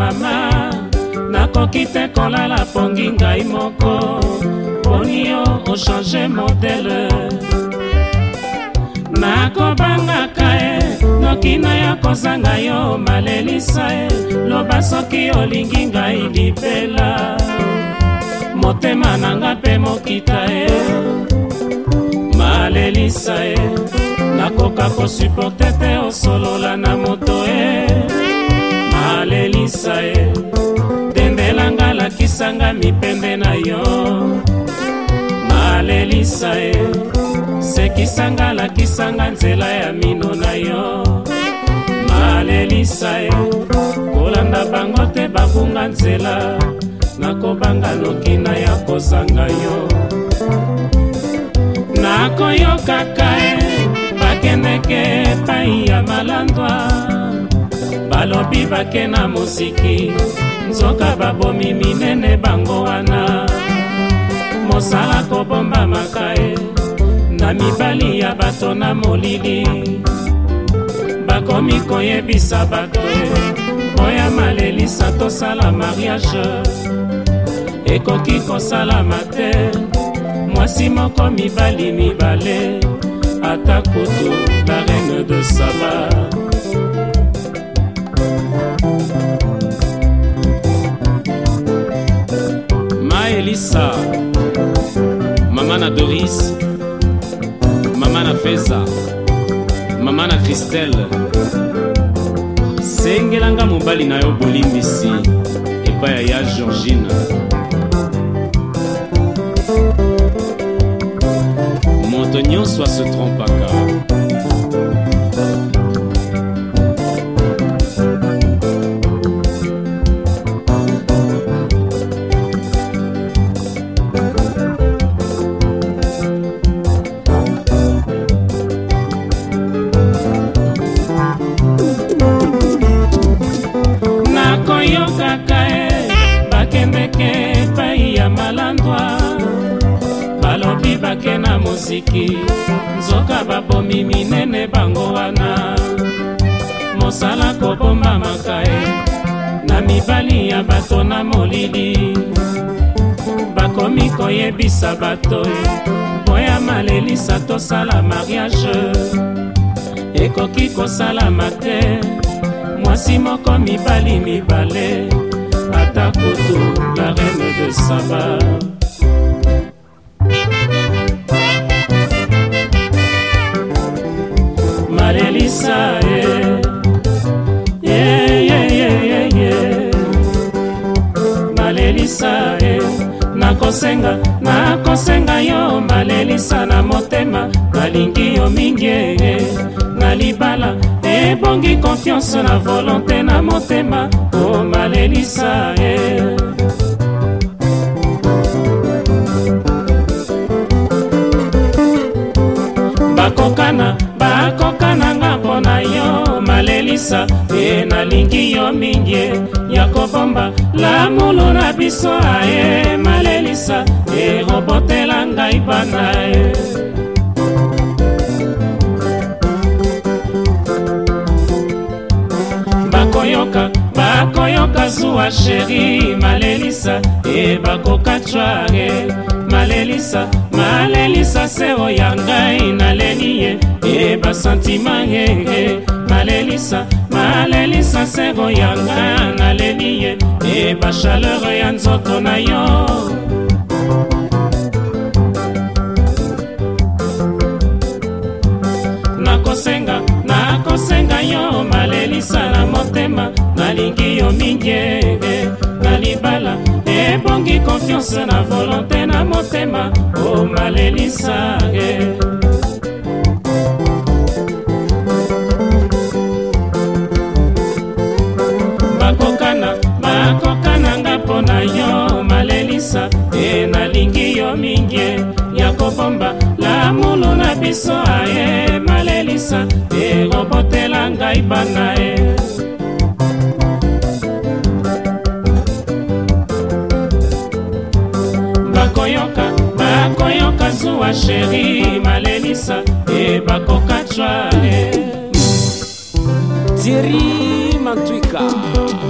mama nakoki te kolala pongi ngai moko mponi yo ochange modele nakobangaka e noki na yo kozanga yo malelisa e loba soki olingi ngai libela motema nanga mpe mokita e malelisa e nakoka kosuporte te osolola na moto e nalelisa ye dendelanga lakisanga mipembe na yo nalelisa ye sekisanga lakisanga nzela ya mino na yo nalelisa ye kolanda bango te babunga nzela nakobanga lokina ya kozanga yo nakoyokaka ye bakendeke epai ya malandwa balobi bake na mosiki nzoka babomi minene bango wana mosala kobomba makae na mibali ya bato na molili bakomi koyebisa bato oya malelisa tosala mariage ekoki kosalama te mwasi moko mibali mibale ata kutu la reine de saba melissa mama na doris mama na feza mama na kristele sengelanga mobali na yo bolimbisi epai ya georgine moto nyonso asetrompaka bayebake na mosiki nzoka babomi minene bango wana mosala kobomba makae na mibali ya bato na molili bakomi koyebisa bato boya malelisa tosala mariage ekoki kosalama te mwasi moko mibali mibale ata kutu la reine de saba kobebisa ye malelisa ye nakosenga nakosenga yo malelisa na motema nalingi yo mingi ye na libala ebongi konfiance na volonté na motema o oh, malelisa ye eh. kosalisa e nalingi yo mingi e ya kobomba lamulu na biso aye malelisa e obotela ngai bana e bakoyoka bakoyoka zuwa sheri malelisa e bakokatware malelisa malelisa se oyo ngai naleli ye e basantima ngenge e. nalelisa nalelisa sengo yanga naleli ye eba chaleur ya nzoto na yo nakosenga nakosenga yo malelisa na motema nalingi yo mingi na libala ebongi konfiance na volonté na motema o oh, malelisa e nanga ekobotela ngai banga e bakoyoka bakoyoka zuwa sheri malelisa e bakokatwa e tieri mantwika